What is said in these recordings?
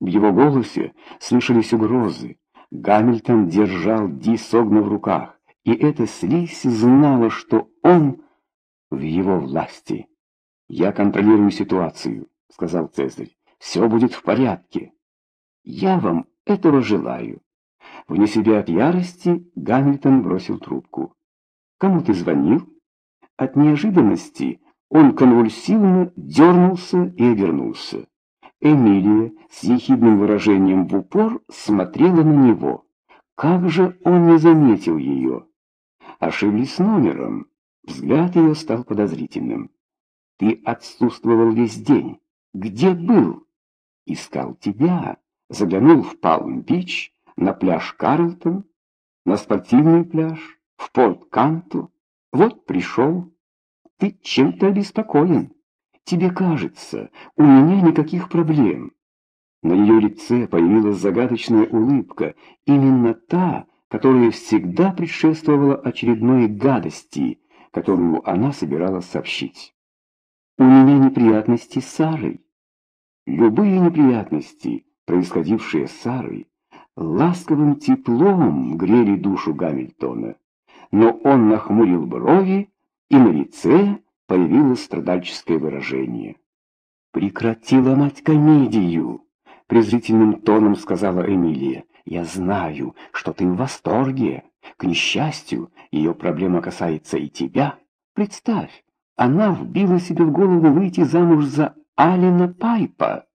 В его голосе слышались угрозы. Гамильтон держал Ди Согна в руках, и эта слизь знала, что он в его власти. «Я контролирую ситуацию», — сказал Цезарь. «Все будет в порядке». «Я вам этого желаю». Вне себя от ярости Гамильтон бросил трубку. «Кому ты звонил?» От неожиданности он конвульсивно дернулся и обернулся. Эмилия с ехидным выражением в упор смотрела на него. Как же он не заметил ее? Ошиблись номером. Взгляд ее стал подозрительным. Ты отсутствовал весь день. Где был? Искал тебя. Заглянул в Палм-Бич, на пляж Карлтон, на спортивный пляж, в Порт-Канту. Вот пришел. Ты чем-то обеспокоен. Тебе кажется, у меня никаких проблем. На ее лице появилась загадочная улыбка, именно та, которая всегда предшествовала очередной гадости, которую она собиралась сообщить. «У меня неприятности с Сарой». Любые неприятности, происходившие с Сарой, ласковым теплом грели душу Гамильтона, но он нахмурил брови, и на лице появилось страдальческое выражение. «Прекрати ломать комедию!» — презрительным тоном сказала Эмилия. «Я знаю, что ты в восторге. К несчастью, ее проблема касается и тебя. Представь, она вбила себе в голову выйти замуж за Алина Пайпа».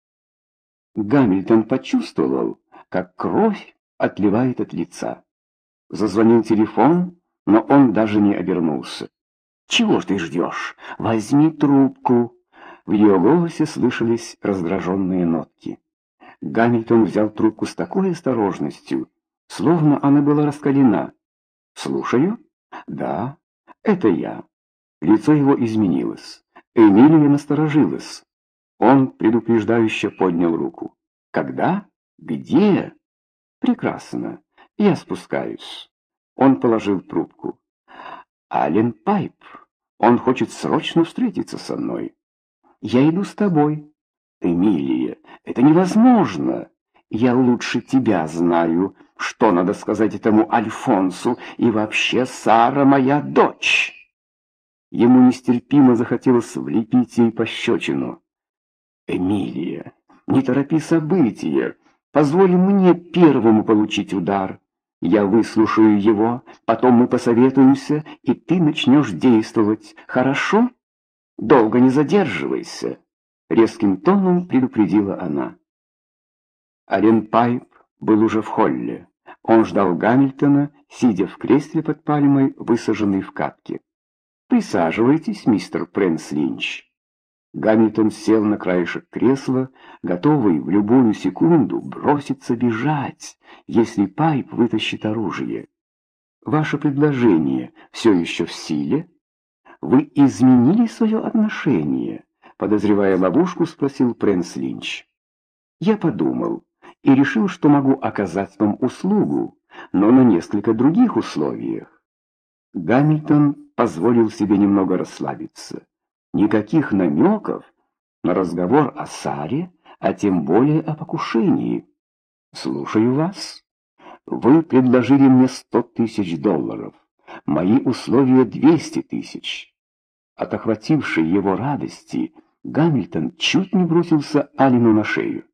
Гамильтон почувствовал, как кровь отливает от лица. Зазвонил телефон, но он даже не обернулся. Чего ты ждешь? Возьми трубку!» В ее голосе слышались раздраженные нотки. Гамильтон взял трубку с такой осторожностью, словно она была раскалена. «Слушаю?» «Да, это я». Лицо его изменилось. Эмилия насторожилась. Он предупреждающе поднял руку. «Когда? Где?» «Прекрасно. Я спускаюсь». Он положил трубку. «Ален Пайп». Он хочет срочно встретиться со мной. Я иду с тобой. Эмилия, это невозможно. Я лучше тебя знаю, что надо сказать этому Альфонсу, и вообще Сара моя дочь. Ему нестерпимо захотелось влепить ей пощечину. Эмилия, не торопи события, позволь мне первому получить удар. Я выслушаю его, потом мы посоветуемся, и ты начнешь действовать. Хорошо? Долго не задерживайся, резким тоном предупредила она. Ален Пайп был уже в холле. Он ждал Гамильтона, сидя в кресле под пальмой, высаженной в катке. «Присаживайтесь, мистер Прэнс Линч». Гамильтон сел на краешек кресла, готовый в любую секунду броситься бежать, если Пайп вытащит оружие. «Ваше предложение все еще в силе? Вы изменили свое отношение?» Подозревая ловушку, спросил Прэнс Линч. «Я подумал и решил, что могу оказать вам услугу, но на несколько других условиях». Гамильтон позволил себе немного расслабиться. Никаких намеков на разговор о Саре, а тем более о покушении. Слушаю вас. Вы предложили мне сто тысяч долларов. Мои условия двести тысяч. От охватившей его радости Гамильтон чуть не бросился Алину на шею.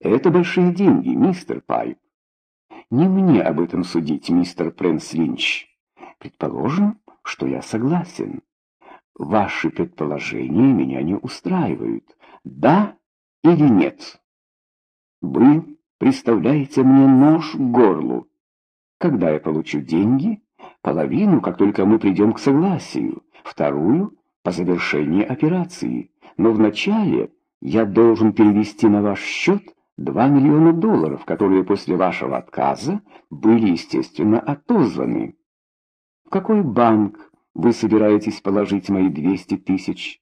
Это большие деньги, мистер Пайп. Не мне об этом судить, мистер Прэнс Линч. Предположим, что я согласен. Ваши предположения меня не устраивают. Да или нет? Вы представляете мне нож к горлу. Когда я получу деньги? Половину, как только мы придем к согласию. Вторую — по завершении операции. Но вначале я должен перевести на ваш счет 2 миллиона долларов, которые после вашего отказа были, естественно, отозваны. В какой банк вы собираетесь положить мои двести тысяч?»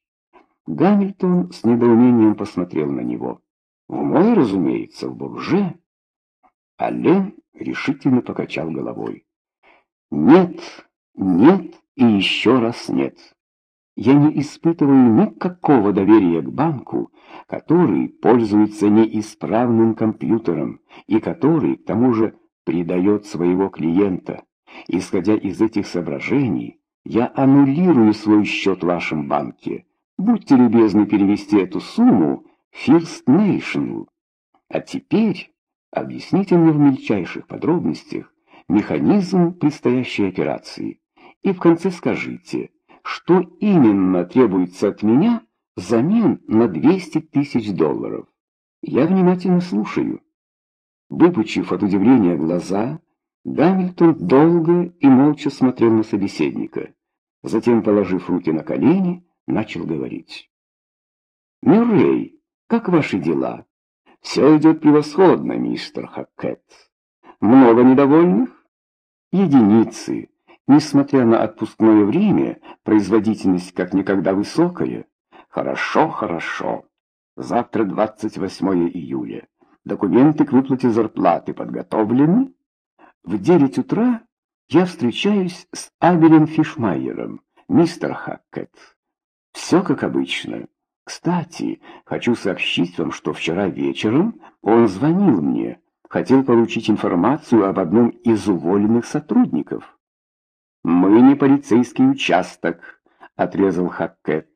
Гамильтон с недоумением посмотрел на него. «В мой, разумеется, в Бурже». Ален решительно покачал головой. «Нет, нет и еще раз нет. Я не испытываю никакого доверия к банку, который пользуется неисправным компьютером и который, к тому же, предает своего клиента. Исходя из этих соображений, я аннулирую свой счет в вашем банке. Будьте любезны перевести эту сумму First National. А теперь объясните мне в мельчайших подробностях механизм предстоящей операции. И в конце скажите, что именно требуется от меня взамен на 200 тысяч долларов. Я внимательно слушаю. Выпучив от удивления глаза, Гамильтон долго и молча смотрел на собеседника. Затем, положив руки на колени, начал говорить. «Мюррей, как ваши дела?» «Все идет превосходно, мистер Хаккет. Много недовольных?» «Единицы. Несмотря на отпускное время, производительность как никогда высокая. Хорошо, хорошо. Завтра 28 июля. Документы к выплате зарплаты подготовлены?» В девять утра я встречаюсь с Абелем Фишмайером, мистер Хаккет. Все как обычно. Кстати, хочу сообщить вам, что вчера вечером он звонил мне, хотел получить информацию об одном из уволенных сотрудников. «Мы не полицейский участок», — отрезал Хаккет.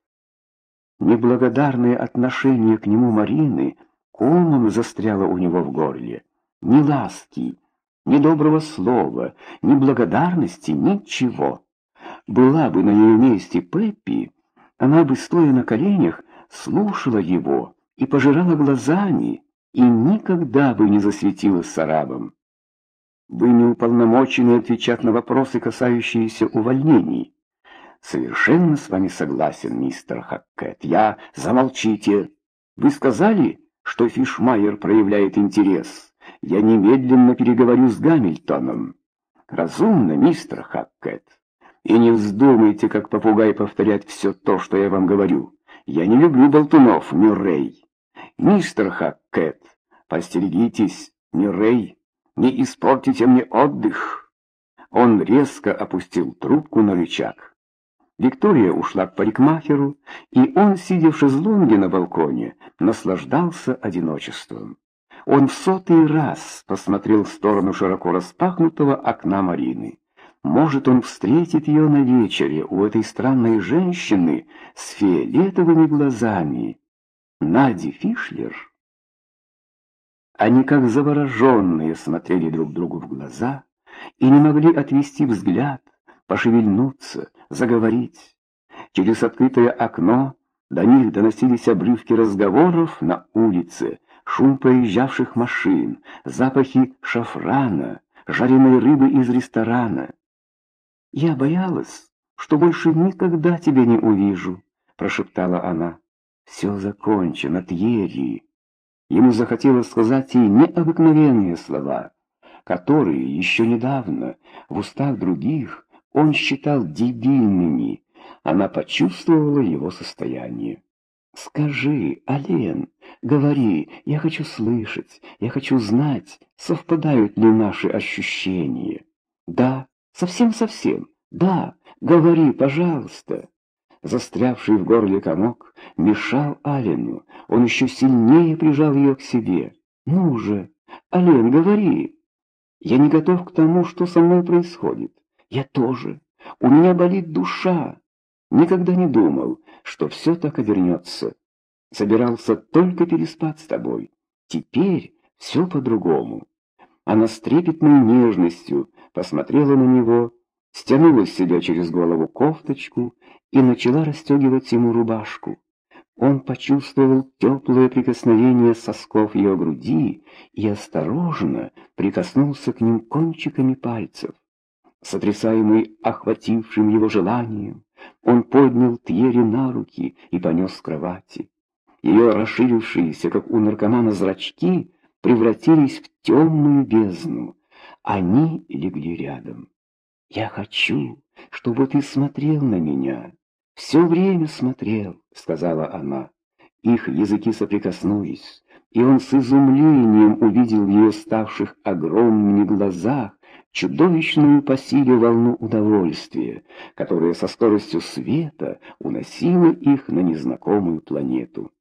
Неблагодарное отношение к нему Марины комом застряло у него в горле. Ни ласки, ни доброго слова, ни благодарности, ничего. Была бы на ее месте Пеппи, она бы, стоя на коленях, слушала его и пожирала глазами, и никогда бы не засветилась с арабом. Вы не уполномочены отвечать на вопросы, касающиеся увольнений. Совершенно с вами согласен, мистер Хаккет. Я... Замолчите. Вы сказали, что Фишмайер проявляет интерес. Я немедленно переговорю с Гамильтоном. Разумно, мистер Хаккет. И не вздумайте, как попугай, повторять все то, что я вам говорю. Я не люблю болтунов, Мюррей. Мистер Хаккет, постерегитесь, Мюррей, не испортите мне отдых. Он резко опустил трубку на рычаг. Виктория ушла к парикмахеру, и он, сидя в шезлонге на балконе, наслаждался одиночеством. Он в сотый раз посмотрел в сторону широко распахнутого окна Марины. Может, он встретит ее на вечере у этой странной женщины с фиолетовыми глазами. Нади Фишлер? Они как завороженные смотрели друг другу в глаза и не могли отвести взгляд, пошевельнуться, заговорить. Через открытое окно до них доносились обрывки разговоров на улице, шум проезжавших машин, запахи шафрана, жареной рыбы из ресторана. «Я боялась, что больше никогда тебя не увижу», — прошептала она. «Все закончено, Тьерри». Ему захотелось сказать ей необыкновенные слова, которые еще недавно в устах других он считал дебильными. Она почувствовала его состояние. «Скажи, Ален, говори, я хочу слышать, я хочу знать, совпадают ли наши ощущения. Да, совсем-совсем, да, говори, пожалуйста». Застрявший в горле комок мешал Алену, он еще сильнее прижал ее к себе. «Ну же, Ален, говори!» «Я не готов к тому, что со мной происходит. Я тоже. У меня болит душа. Никогда не думал, что все так обернется. Собирался только переспать с тобой. Теперь все по-другому. Она с трепетной нежностью посмотрела на него, стянула с себя через голову кофточку и начала расстегивать ему рубашку. Он почувствовал теплое прикосновение сосков ее груди и осторожно прикоснулся к ним кончиками пальцев. Сотрясаемый охватившим его желанием, он поднял Тьерри на руки и понес к кровати. Ее расширившиеся, как у наркомана, зрачки превратились в темную бездну. Они легли рядом. «Я хочу, чтобы ты смотрел на меня. Все время смотрел», — сказала она. Их языки соприкоснулись. и он с изумлением увидел в ее ставших огромными глазах чудовищную по силе волну удовольствия, которая со скоростью света уносила их на незнакомую планету.